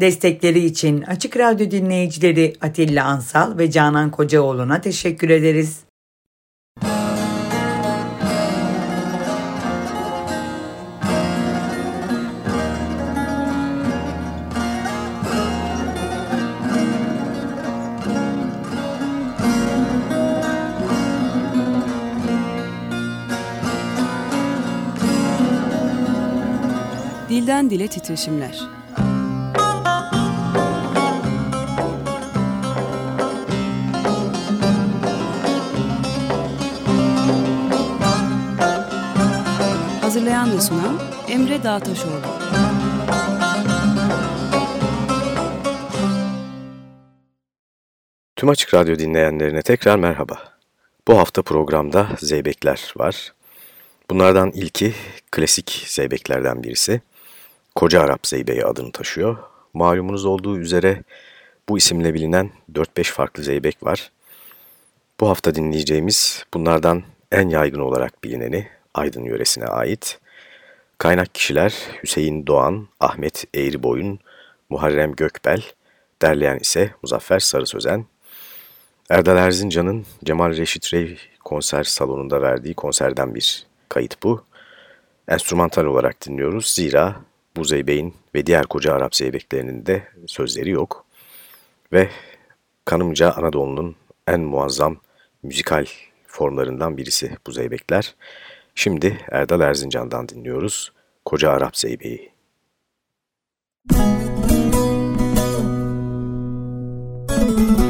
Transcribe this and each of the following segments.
Destekleri için Açık Radyo dinleyicileri Atilla Ansal ve Canan Kocaoğlu'na teşekkür ederiz. Dilden Dile Titreşimler Hazırlayan ve sunan Emre Dağtaşoğlu. Tüm Açık Radyo dinleyenlerine tekrar merhaba. Bu hafta programda Zeybekler var. Bunlardan ilki klasik Zeybeklerden birisi. Koca Arap Zeybeği adını taşıyor. Malumunuz olduğu üzere bu isimle bilinen 4-5 farklı Zeybek var. Bu hafta dinleyeceğimiz bunlardan en yaygın olarak bilineni Aydın yöresine ait. Kaynak kişiler Hüseyin Doğan, Ahmet Eğriboyun, Muharrem Gökbel, derleyen ise Muzaffer Sarı Sözen. Erdal Erzincan'ın Cemal Reşit Rey konser salonunda verdiği konserden bir kayıt bu. Enstrümantal olarak dinliyoruz zira bu zeybeğin ve diğer koca Arap zeybeklerinin de sözleri yok. Ve kanımca Anadolu'nun en muazzam müzikal formlarından birisi bu zeybekler. Şimdi Erdal Erzincan'dan dinliyoruz Koca Arap Zeybeği. Müzik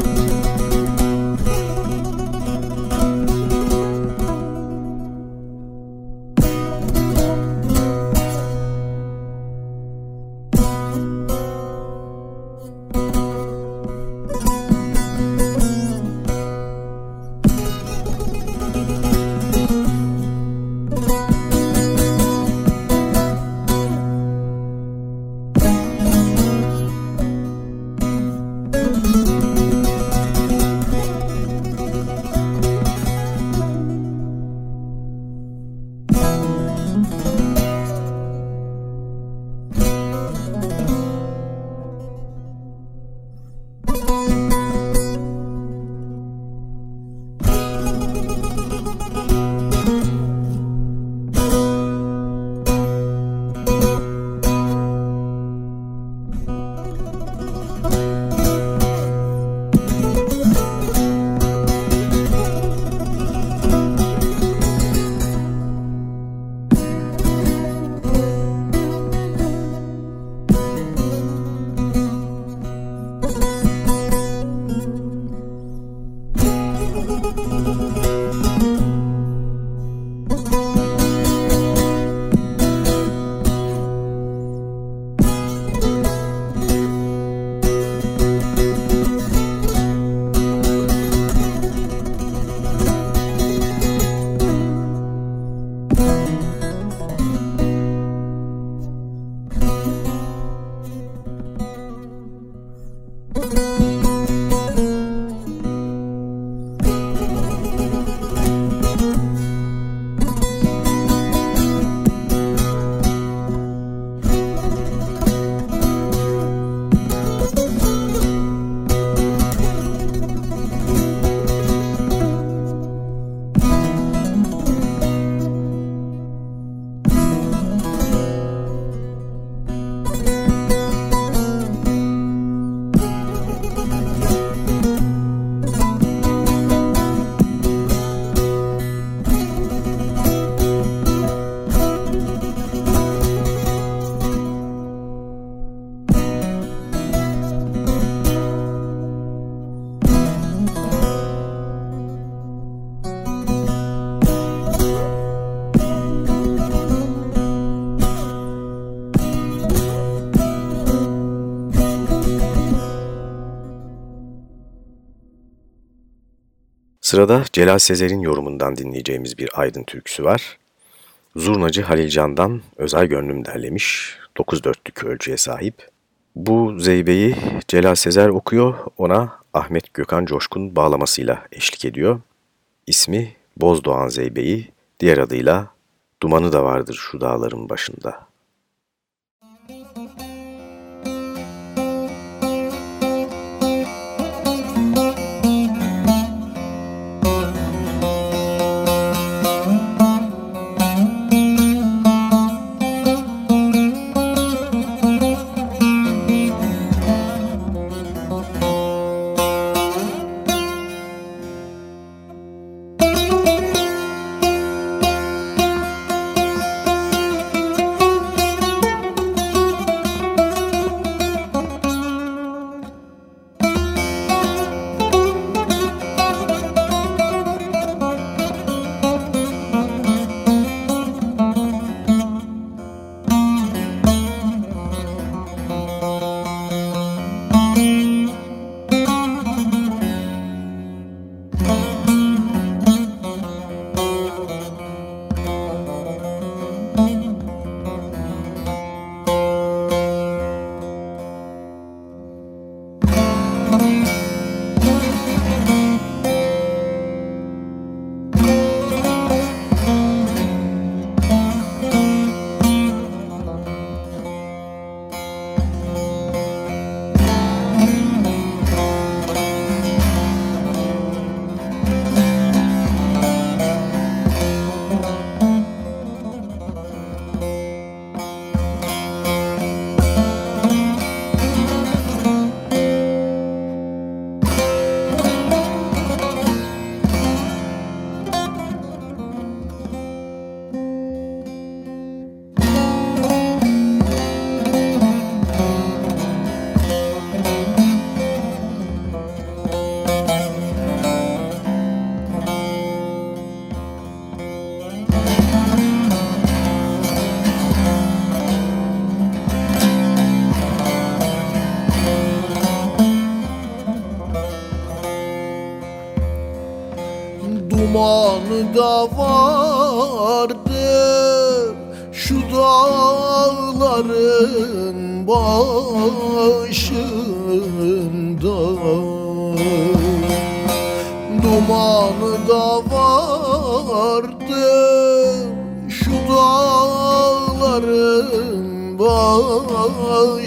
Sırada Celal Sezer'in yorumundan dinleyeceğimiz bir Aydın türküsü var. Zurnacı Halil Can'dan Özel Gönlüm derlemiş, 9 dörtlük ölçüye sahip. Bu zeybeyi Celal Sezer okuyor, ona Ahmet Gökhan Coşkun bağlamasıyla eşlik ediyor. İsmi Bozdoğan Zeybeği, diğer adıyla Dumanı da vardır şu dağların başında. da vardır Şu dağların başında. Dumanı da vardır Şu dağların başında.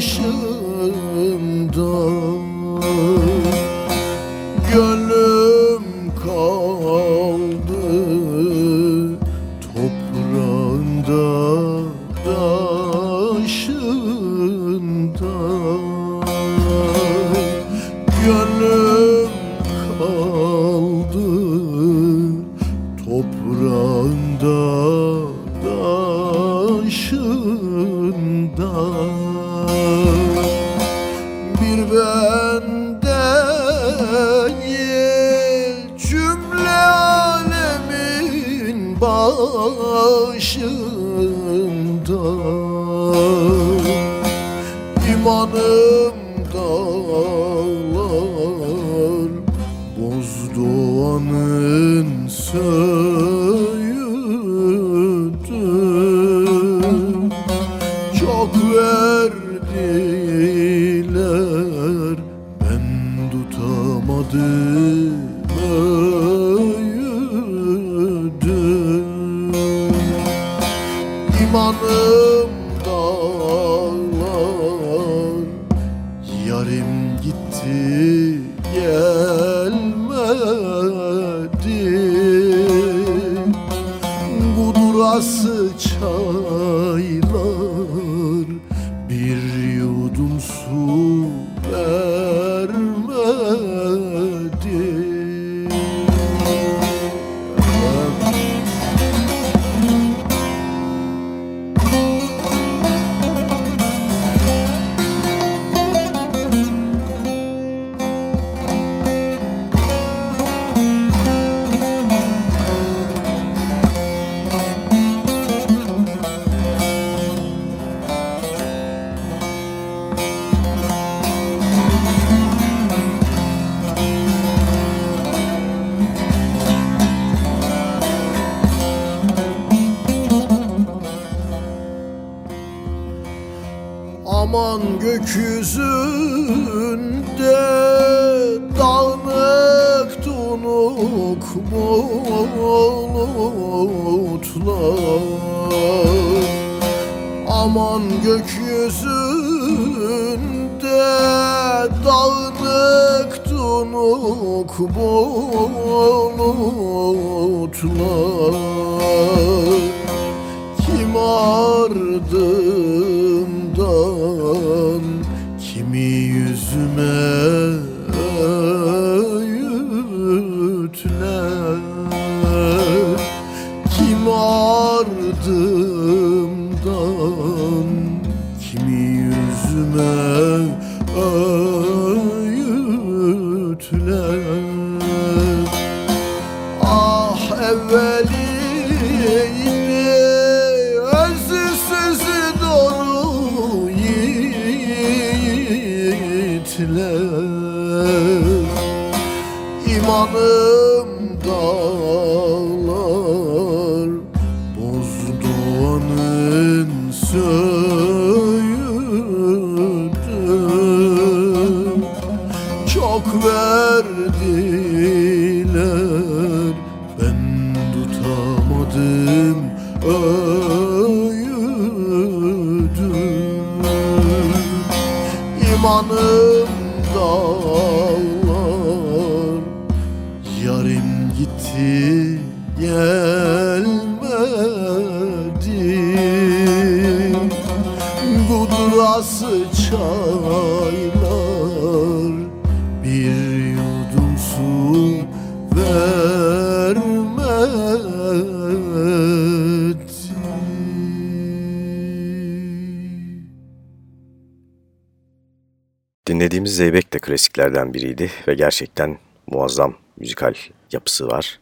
Klasiklerden biriydi ve gerçekten muazzam müzikal yapısı var.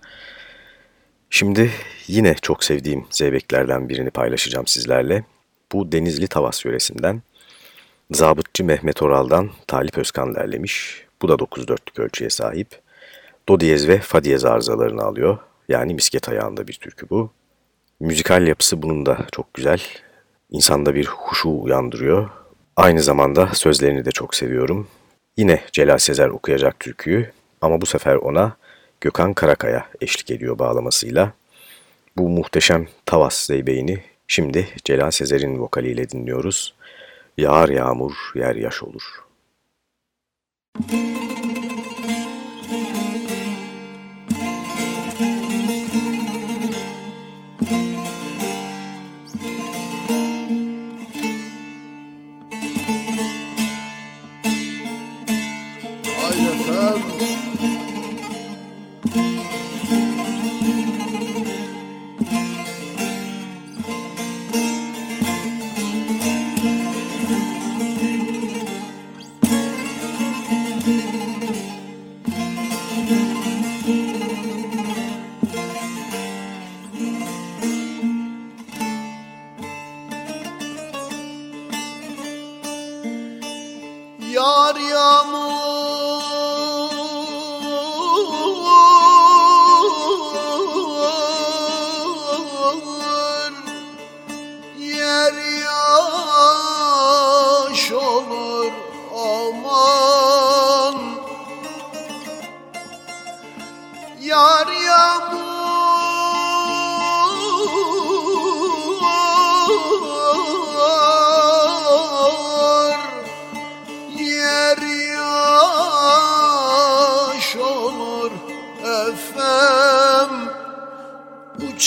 Şimdi yine çok sevdiğim Zeybeklerden birini paylaşacağım sizlerle. Bu Denizli Tavas yöresinden Zabıtçı Mehmet Oral'dan Talip Özkan derlemiş. Bu da 9-4'lük ölçüye sahip. Do diyez ve fa diyez arızalarını alıyor. Yani misket ayağında bir türkü bu. Müzikal yapısı bunun da çok güzel. İnsanda bir huşu uyandırıyor. Aynı zamanda sözlerini de çok seviyorum. Yine Celal Sezer okuyacak türküyü ama bu sefer ona Gökhan Karakaya eşlik ediyor bağlamasıyla. Bu muhteşem Tavas Zeybeğini şimdi Celal Sezer'in vokaliyle dinliyoruz. Yağar yağmur yer yaş olur. Haydi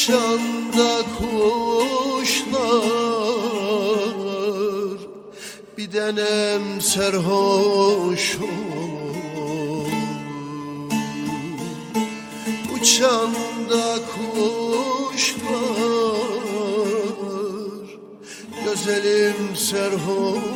Uçanda kuşlar Bir denem serhoş olur. Uçanda kuşlar Gözelim serhoş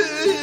Yeah.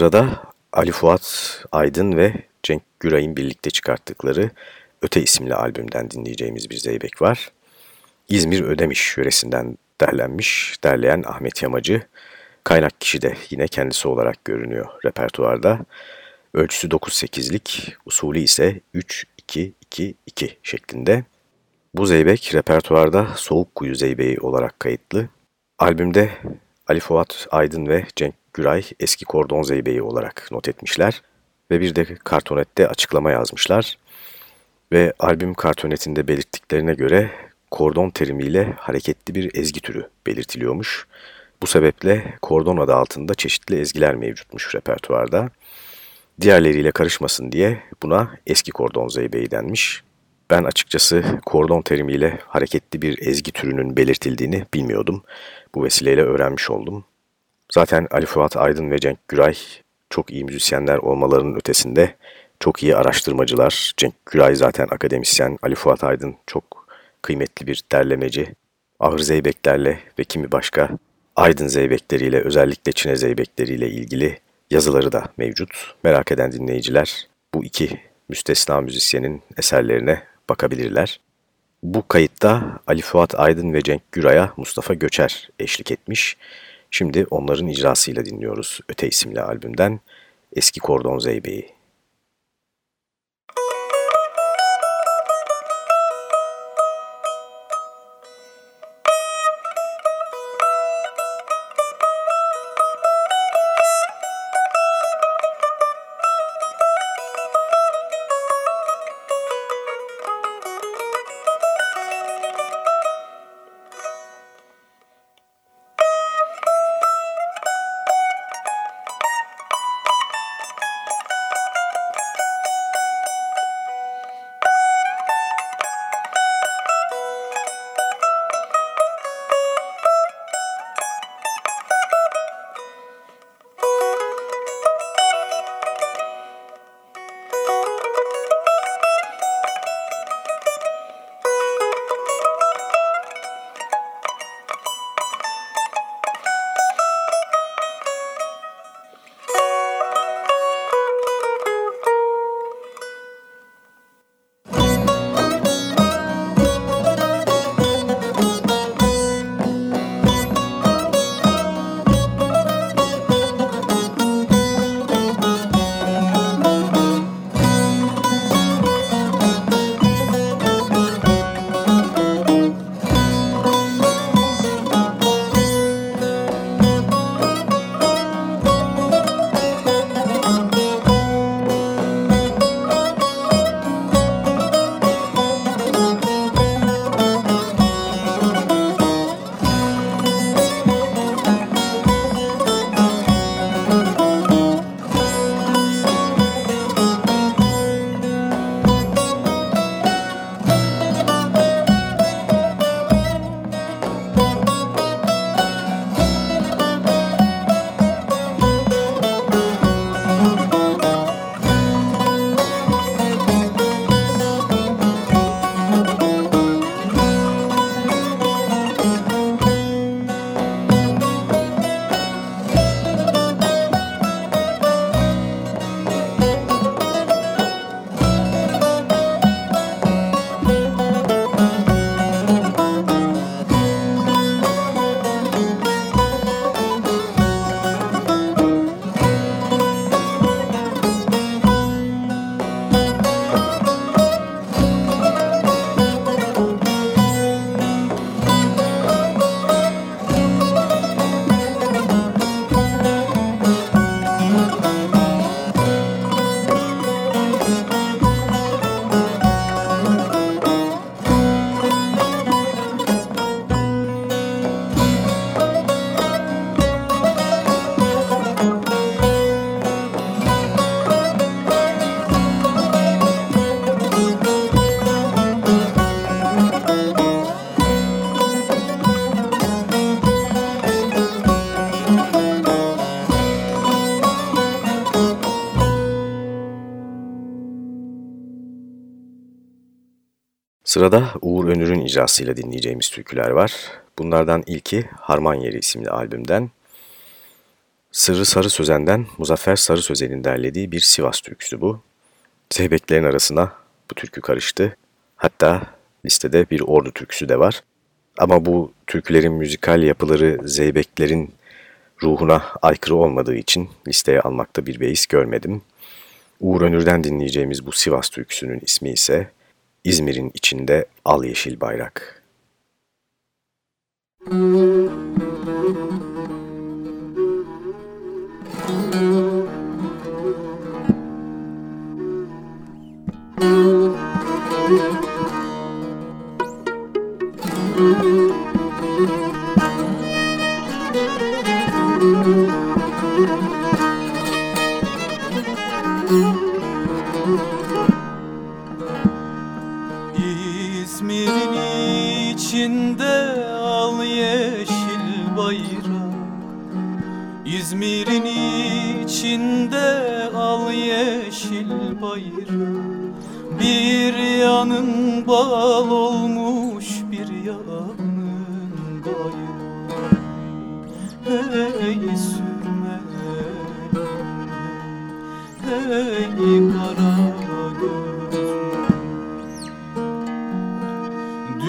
Sırada Ali Fuat Aydın ve Cenk Güray'ın birlikte çıkarttıkları Öte isimli albümden dinleyeceğimiz bir zeybek var. İzmir Ödemiş yöresinden derlenmiş, derleyen Ahmet Yamacı. Kaynak kişi de yine kendisi olarak görünüyor repertuarda. Ölçüsü 9-8'lik, usulü ise 3-2-2-2 şeklinde. Bu zeybek repertuarda Soğuk Kuyu Zeybeği olarak kayıtlı. Albümde Ali Fuat Aydın ve Cenk Güray eski kordon zeybeği olarak not etmişler ve bir de kartonette açıklama yazmışlar ve albüm kartonetinde belirttiklerine göre kordon terimiyle hareketli bir ezgi türü belirtiliyormuş. Bu sebeple kordon adı altında çeşitli ezgiler mevcutmuş repertuarda. Diğerleriyle karışmasın diye buna eski kordon zeybeği denmiş. Ben açıkçası kordon terimiyle hareketli bir ezgi türünün belirtildiğini bilmiyordum. Bu vesileyle öğrenmiş oldum. Zaten Ali Fuat Aydın ve Cenk Güray çok iyi müzisyenler olmalarının ötesinde çok iyi araştırmacılar. Cenk Güray zaten akademisyen, Ali Fuat Aydın çok kıymetli bir derlemeci. Ahır zeybeklerle ve kimi başka Aydın zeybekleriyle özellikle Çine zeybekleriyle ilgili yazıları da mevcut. Merak eden dinleyiciler bu iki müstesna müzisyenin eserlerine bakabilirler. Bu kayıtta Ali Fuat Aydın ve Cenk Güray'a Mustafa Göçer eşlik etmiş. Şimdi onların icrasıyla dinliyoruz Öte isimli albümden Eski Kordon Zeybe'yi. Sırada Uğur Önür'ün icrasıyla dinleyeceğimiz türküler var. Bunlardan ilki Harman Yeri isimli albümden. Sırrı Sarı Sözen'den Muzaffer Sarı Sözen'in derlediği bir Sivas türküsü bu. Zeybeklerin arasına bu türkü karıştı. Hatta listede bir ordu türküsü de var. Ama bu türkülerin müzikal yapıları Zeybeklerin ruhuna aykırı olmadığı için listeye almakta bir beis görmedim. Uğur Önür'den dinleyeceğimiz bu Sivas türküsünün ismi ise İzmir'in içinde al yeşil bayrak. Müzik İzmir'in içinde al yeşil bayrak. İzmir'in içinde al yeşil bayrak. Bir yanın bal olmuş bir yanın gayrı Hey sürme. Hey kara göz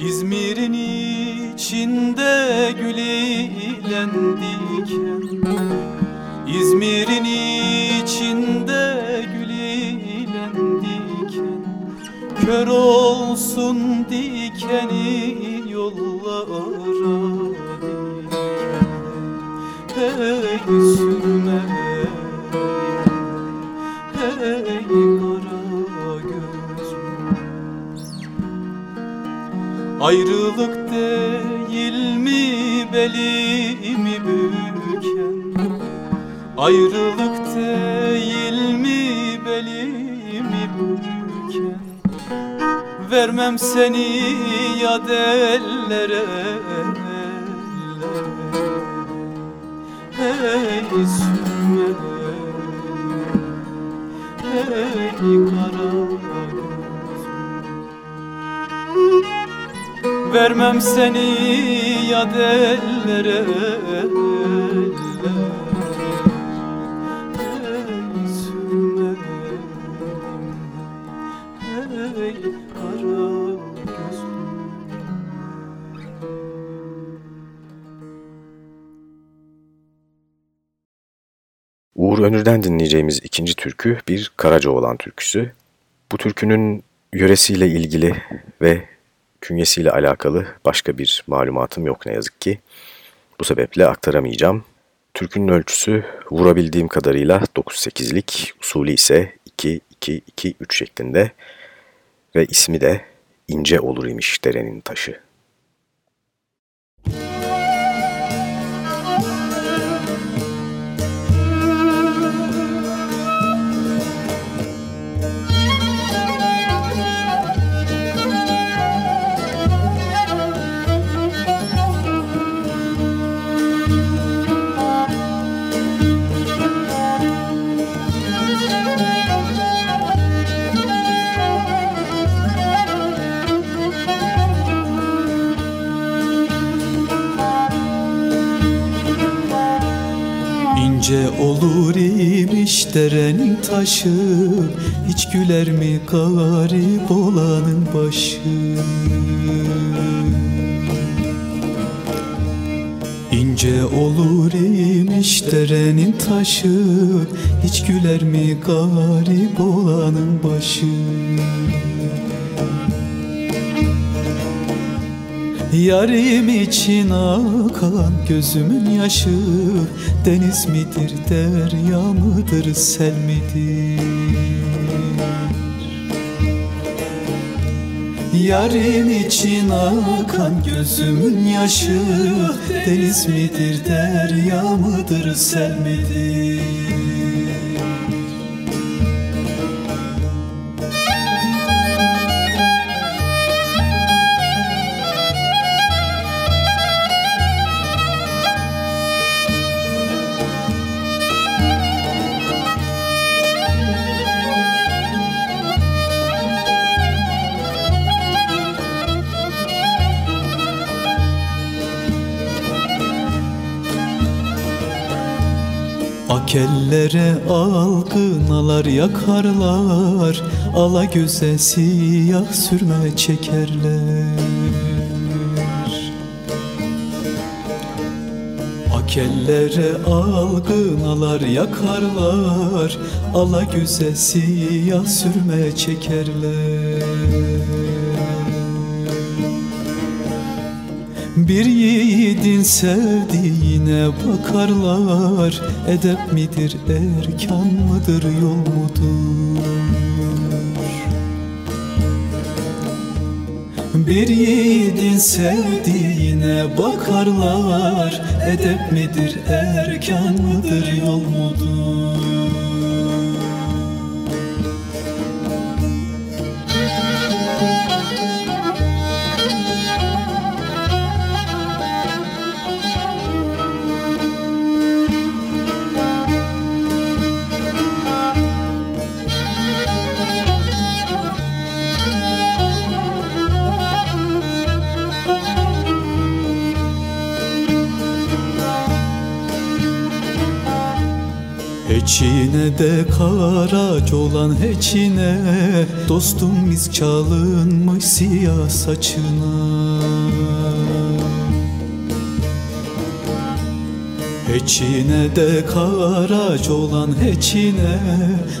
İzmir'in içinde gül ilen diken İzmir'in içinde gül ilen diken Kör olsun dikeni yollara diken Hey sürme Ayrılık değil mi belimi büken Ayrılık değil mi belimi büken Vermem seni ya ellere Sürme Hey kara Vermem seni yad ellere Önür'den dinleyeceğimiz ikinci türkü bir Karacaoğlan türküsü. Bu türkünün yöresiyle ilgili ve künyesiyle alakalı başka bir malumatım yok ne yazık ki. Bu sebeple aktaramayacağım. Türkünün ölçüsü vurabildiğim kadarıyla 9-8'lik, usulü ise 2-2-2-3 şeklinde ve ismi de ince olur imiş derenin taşı. Derenin taşı Hiç güler mi garip olanın başı? İnce olur imiş derenin taşı Hiç güler mi garip olanın başı Yarim için akan gözümün yaşı Deniz midir, derya mıdır, sel midir? Yarim için akan gözümün yaşı Deniz midir, derya mıdır, sel midir? Akellere algınalar yakarlar. Ala göze siyah sürme çekerler. Akellere algınalar yakarlar. Ala göze siyah sürme çekerler Bir yiğidin sevdiğine bakarlar Edep midir, erkan mıdır, yol mudur? Bir yiğidin sevdiğine bakarlar Edep midir, erkan mıdır, yol mudur? De karaç olan heçine Dostum biz çalınmış siyah saçına. Heçine de karaç olan heçine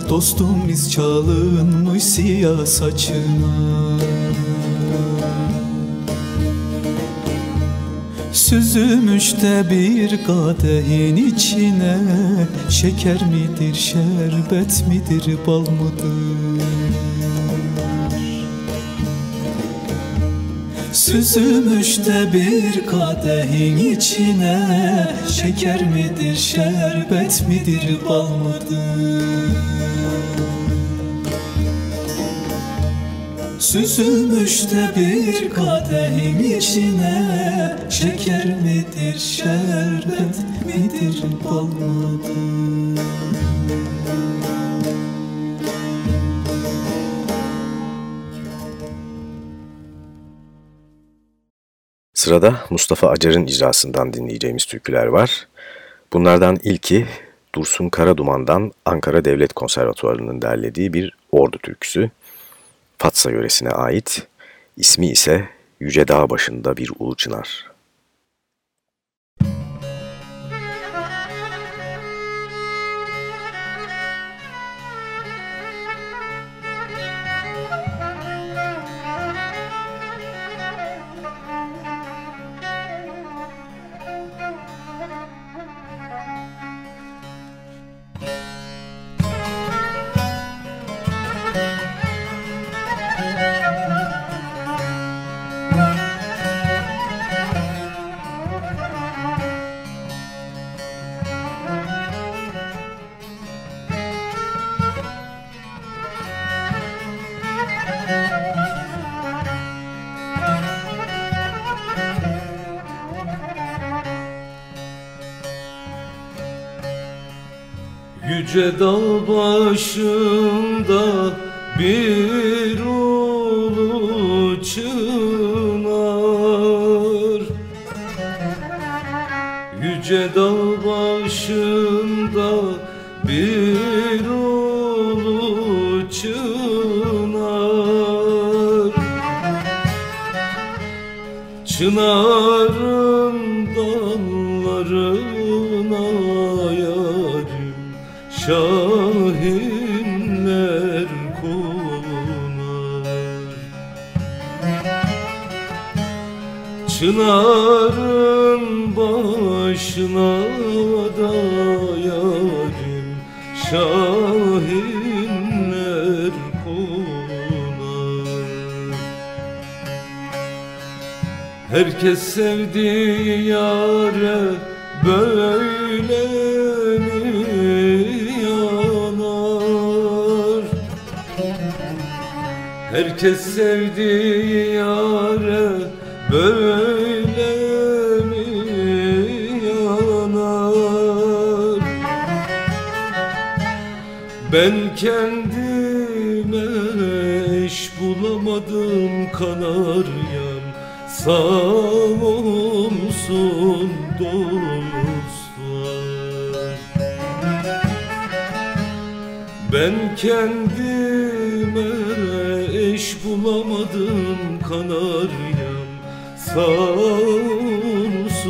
Dostum biz çalınmış siyah saçına Süzülmüş bir kadehin içine Şeker midir, şerbet midir, bal mıdır? Süzülmüş bir kadehin içine Şeker midir, şerbet midir, bal mıdır? Süzülmüş de bir kadehin içine Şeker midir, şerbet midir, bal? Sırada Mustafa Acar'ın icrasından dinleyeceğimiz türküler var. Bunlardan ilki Dursun Karaduman'dan Ankara Devlet Konservatuvarı'nın derlediği bir ordu türküsü. Fatsa yöresine ait, ismi ise Yüce Dağ başında bir ulu çınar. Yüce dağ başında bir başına da yarim Şahinler konar Herkes sevdiği yare böyle mi yanar? Herkes sevdiği yare böyle Ben kendime eş bulamadım kanaryam. Sağ olsun dostlar. Ben kendime eş bulamadım kanaryam. Sağ olsun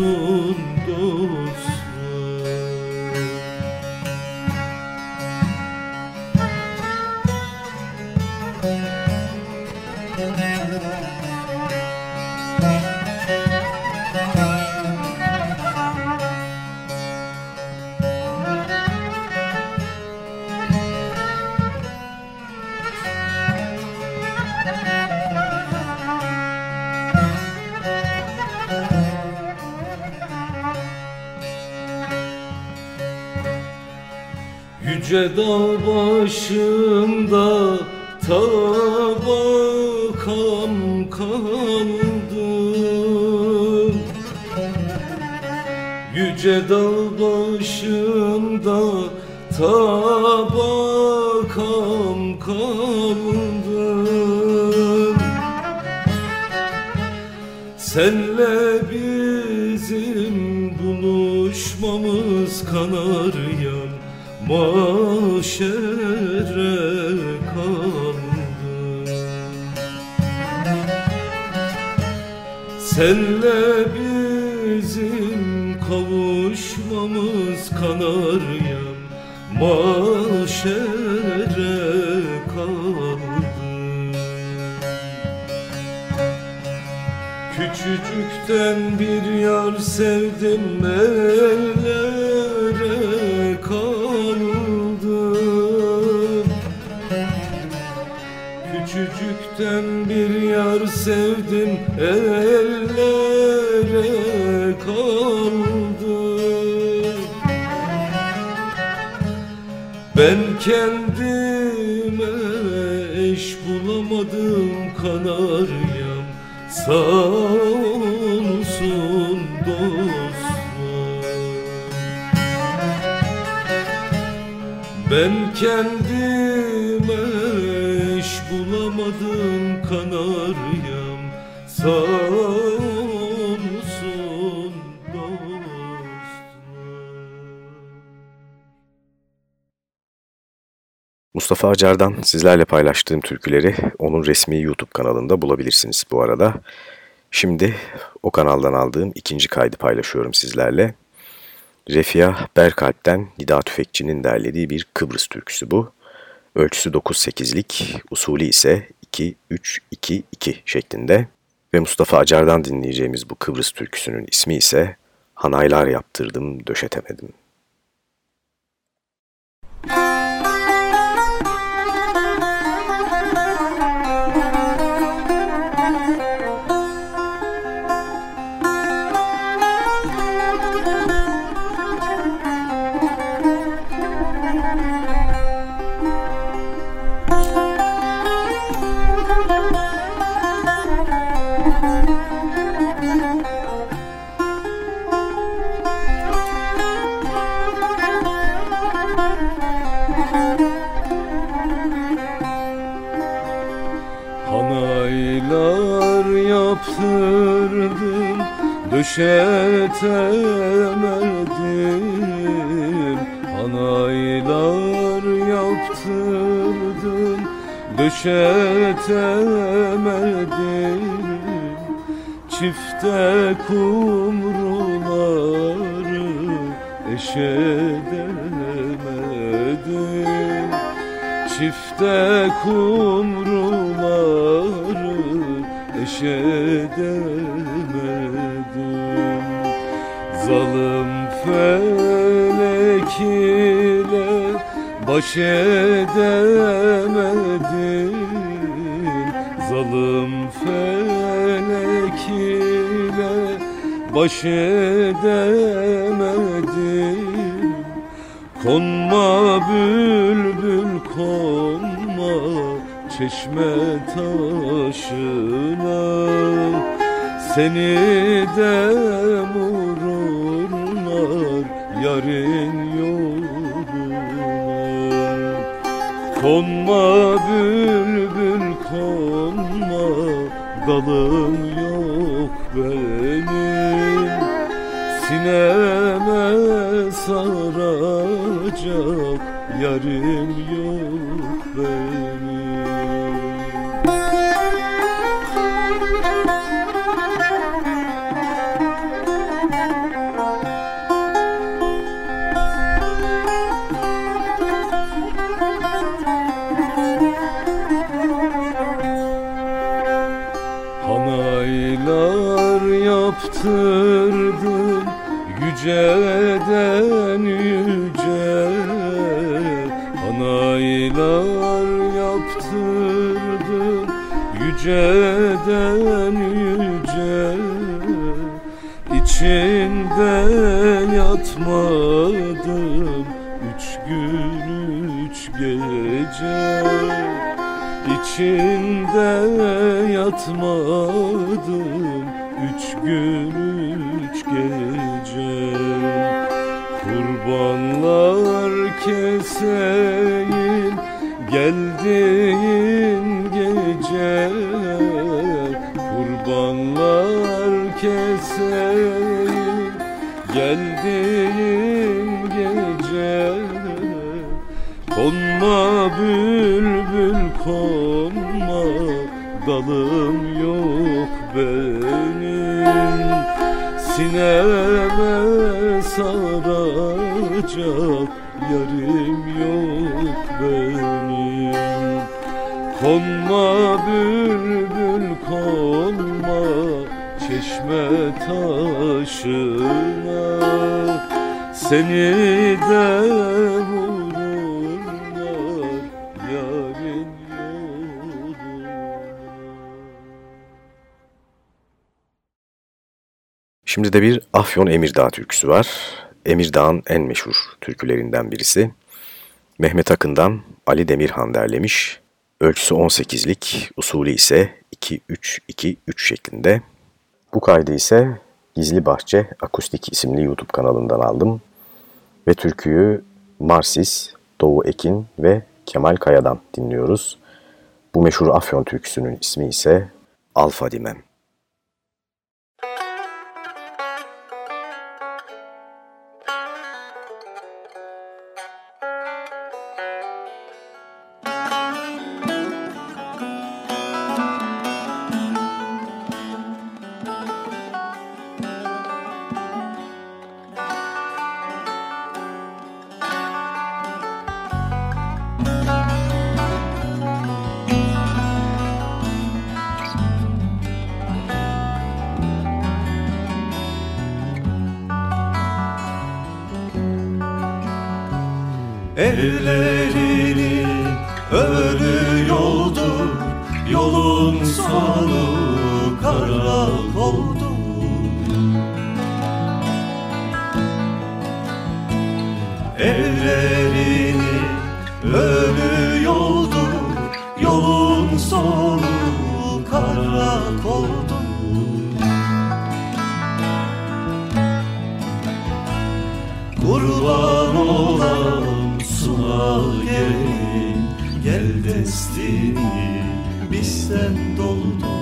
Yüce dağ başında tabakam kaldı. Yüce dağ başında tabakam kaldı. Senle bizim buluşmamız kanaryam Maşere kaldı. Senle bizim kavuşmamız kanaryam Maşere kaldı. Küçücükten bir yar sevdim ellere kaldım Küçücükten bir yar sevdim ellere kaldım Ben kendime eş bulamadım kanaryam Sağ Mustafa Acar'dan sizlerle paylaştığım türküleri onun resmi YouTube kanalında bulabilirsiniz bu arada. Şimdi o kanaldan aldığım ikinci kaydı paylaşıyorum sizlerle. Refia Berkalp'ten Nida Tüfekçi'nin derlediği bir Kıbrıs türküsü bu. Ölçüsü 9-8'lik, usulü ise 2-3-2-2 şeklinde. Ve Mustafa Acar'dan dinleyeceğimiz bu Kıbrıs türküsünün ismi ise Hanaylar yaptırdım döşetemedim. Döşetemedim. Hanaylar yaptırdım. Döşetemedim. Çifte kumruları baş edemedim. Zalim felek ile baş edemedim. Konma bülbül konma çeşme taşına. Seni Şimdi de bir Afyon Emirdağ türküsü var. Emirdağ'ın en meşhur türkülerinden birisi. Mehmet Akın'dan Ali Demirhan derlemiş. Ölçüsü 18'lik, usulü ise 2-3-2-3 şeklinde. Bu kaydı ise Gizli Bahçe Akustik isimli YouTube kanalından aldım. Ve türküyü Marsis, Doğu Ekin ve Kemal Kaya'dan dinliyoruz. Bu meşhur Afyon türküsünün ismi ise Alfa Dimem. Gelin Gel destini bizden doldu.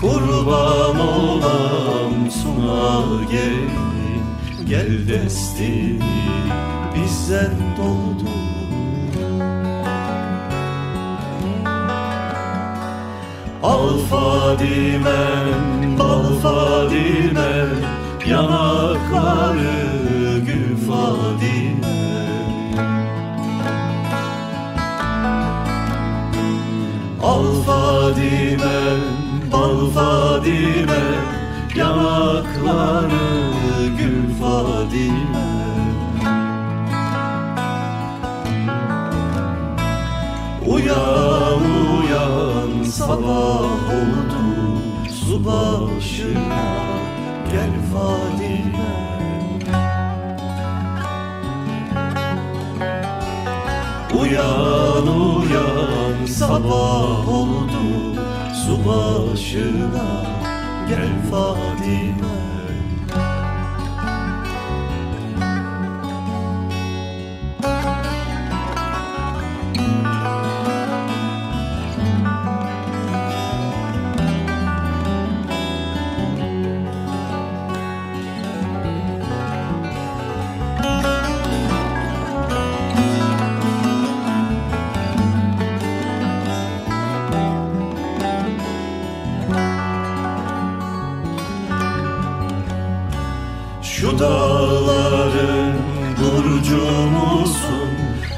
Kurban olan sunal gelin Gel destini bizden doldu. Al Fadimen, bal Fadimen Yanakları gül Fadimen Al Fadimen, bal Fadimen Yanakları gül Fadimen Uyan uyan sabah oldu Su başına. Fadime Uyan uyan sabah oldu Su başına. Gel Fadime Şu dağların burcu musun?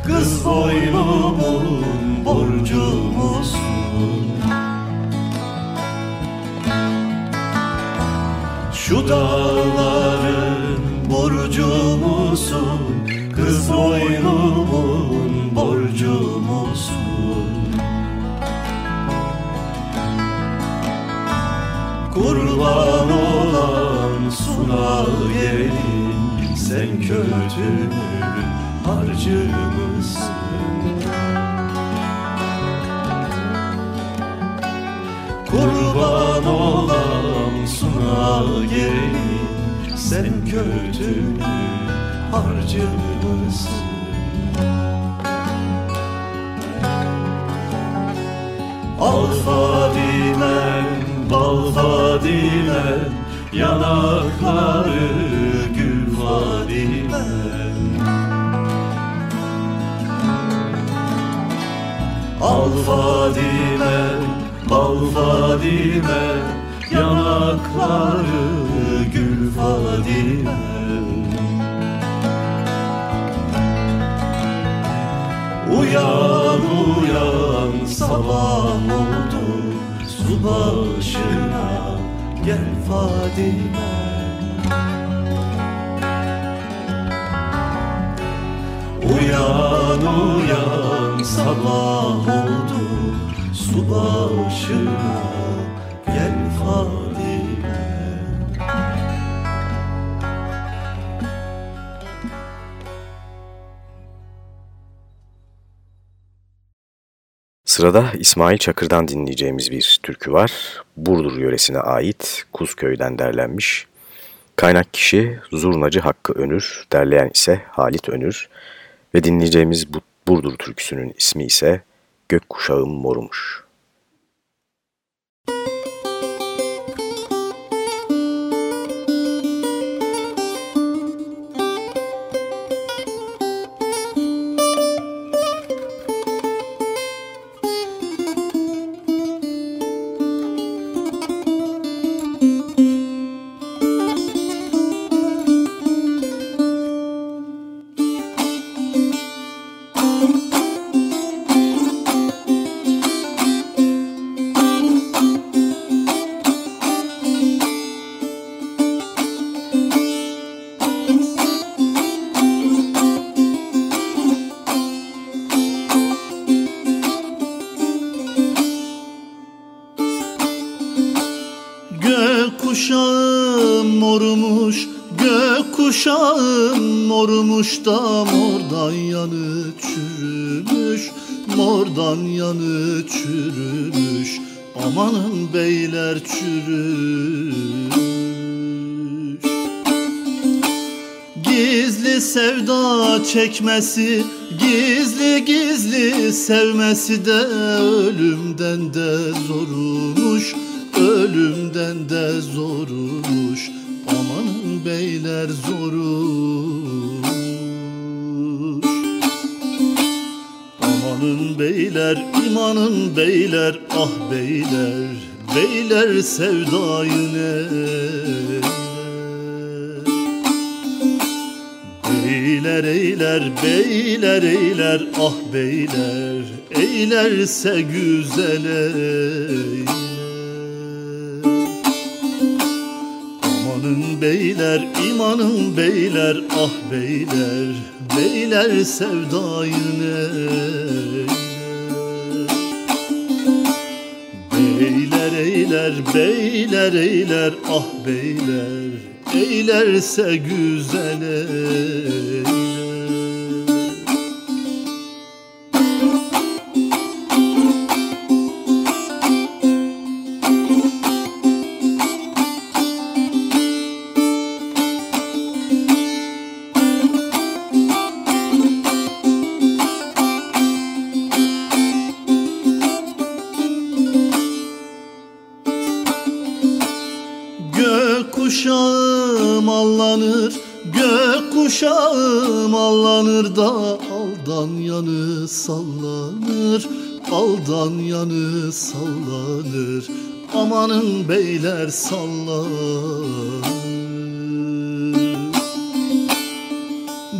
Kız boynumun borcu musun? Şu dağların burcu musun? Kız boynumun borcu musun? Kurban suna gelin Sen kötünün harcı mısın? Kurban olan suna gelin Sen kötünün harcı mısın? Al Fadimen, bal Yanakları gül Fadimen Al Fadimen, bal Fadimen Yanakları gül Fadimen Uyan uyan sabah oldu Su başına Fadime Uyan uyan sabah oldu Su başına gel Fadime Sırada İsmail Çakır'dan dinleyeceğimiz bir türkü var. Burdur yöresine ait Kuzköy'den derlenmiş. Kaynak kişi Zurnacı Hakkı Önür, derleyen ise Halit Önür ve dinleyeceğimiz bu Burdur türküsünün ismi ise Gökkuşağım Morumuş. Çekmesi Gizli gizli sevmesi de Ölümden de zormuş Ölümden de zormuş. Amanın beyler zormuş. Aman Amanın beyler, imanın beyler, ah beyler Beyler sevdayı neyler Beyler eyler, beyler eyler, ah beyler Eylerse güzel eyler. Amanın beyler, imanın beyler, ah beyler Beyler sevdayı neyler? Beyler eyler, beyler eyler, ah beyler Eylerse güzel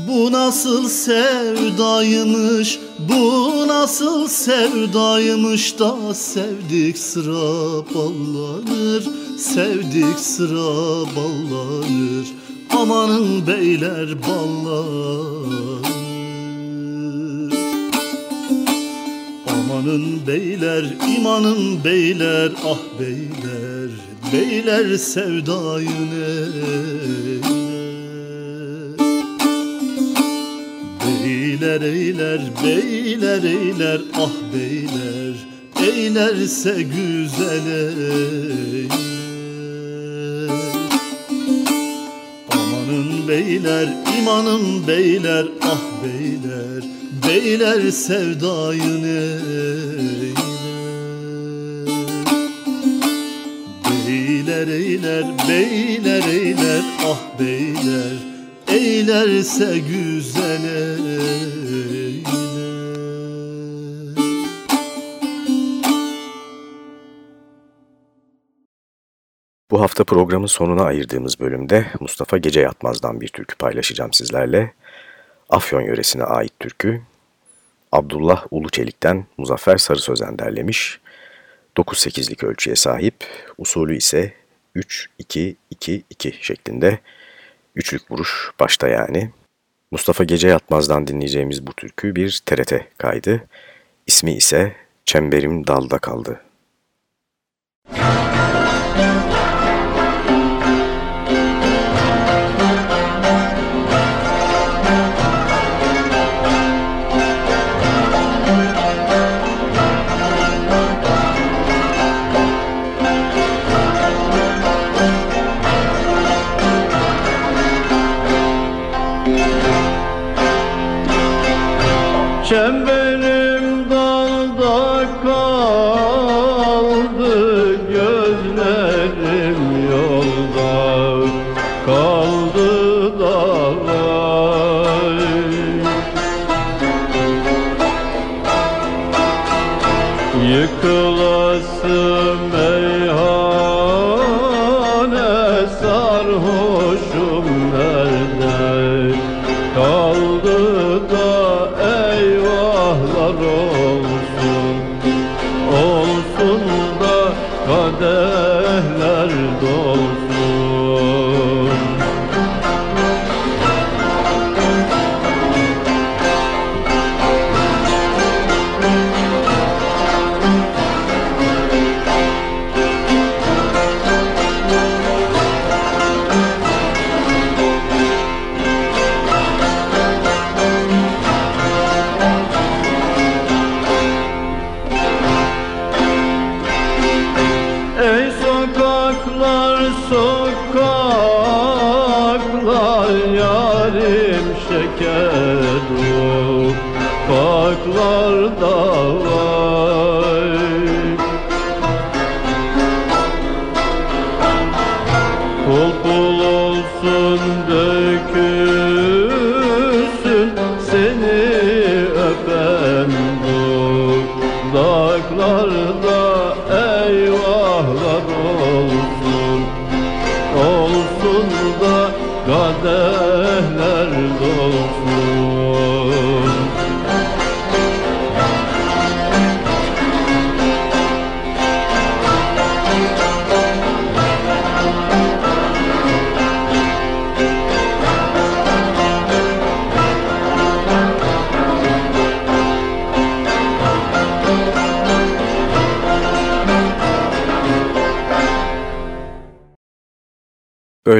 Bu nasıl sevdaymış Bu nasıl sevdaymış da Sevdik sıra ballanır Sevdik sıra ballanır. Amanın beyler ballanır. Amanın beyler, imanın beyler, ah beyler Beyler sevdayı Beyler eyler, beyler eyler, ah beyler Eylerse güzel eyler Amanın beyler, imanın beyler, ah beyler Beyler sevdayı neyler Beyler eyler, beyler eyler, ah beyler Eylerse güzel eyler Bu hafta programın sonuna ayırdığımız bölümde Mustafa Gece Yatmaz'dan bir türkü paylaşacağım sizlerle. Afyon yöresine ait türkü. Abdullah Uluçelik'ten Muzaffer Sarı Sözen derlemiş. 9-8'lik ölçüye sahip. Usulü ise 3-2-2-2 şeklinde. Üçlük vuruş başta yani. Mustafa Gece Yatmaz'dan dinleyeceğimiz bu türkü bir TRT kaydı. İsmi ise Çemberim Dalda Kaldı. Çemberim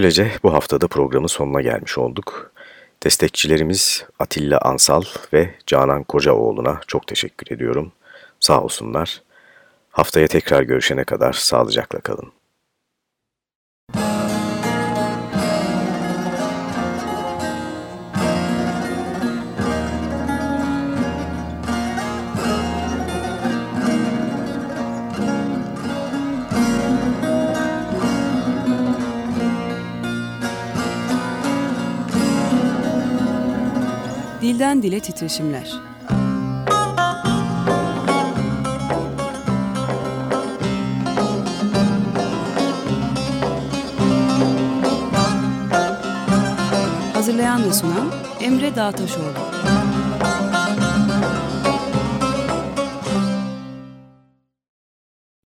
Böylece bu haftada programın sonuna gelmiş olduk. Destekçilerimiz Atilla Ansal ve Canan Kocaoğlu'na çok teşekkür ediyorum. Sağ olsunlar. Haftaya tekrar görüşene kadar sağlıcakla kalın. Dilden Dile Titreşimler Hazırlayan ve sunan Emre Dağtaşoğlu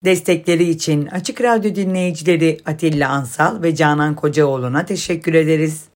Destekleri için Açık Radyo dinleyicileri Atilla Ansal ve Canan Kocaoğlu'na teşekkür ederiz.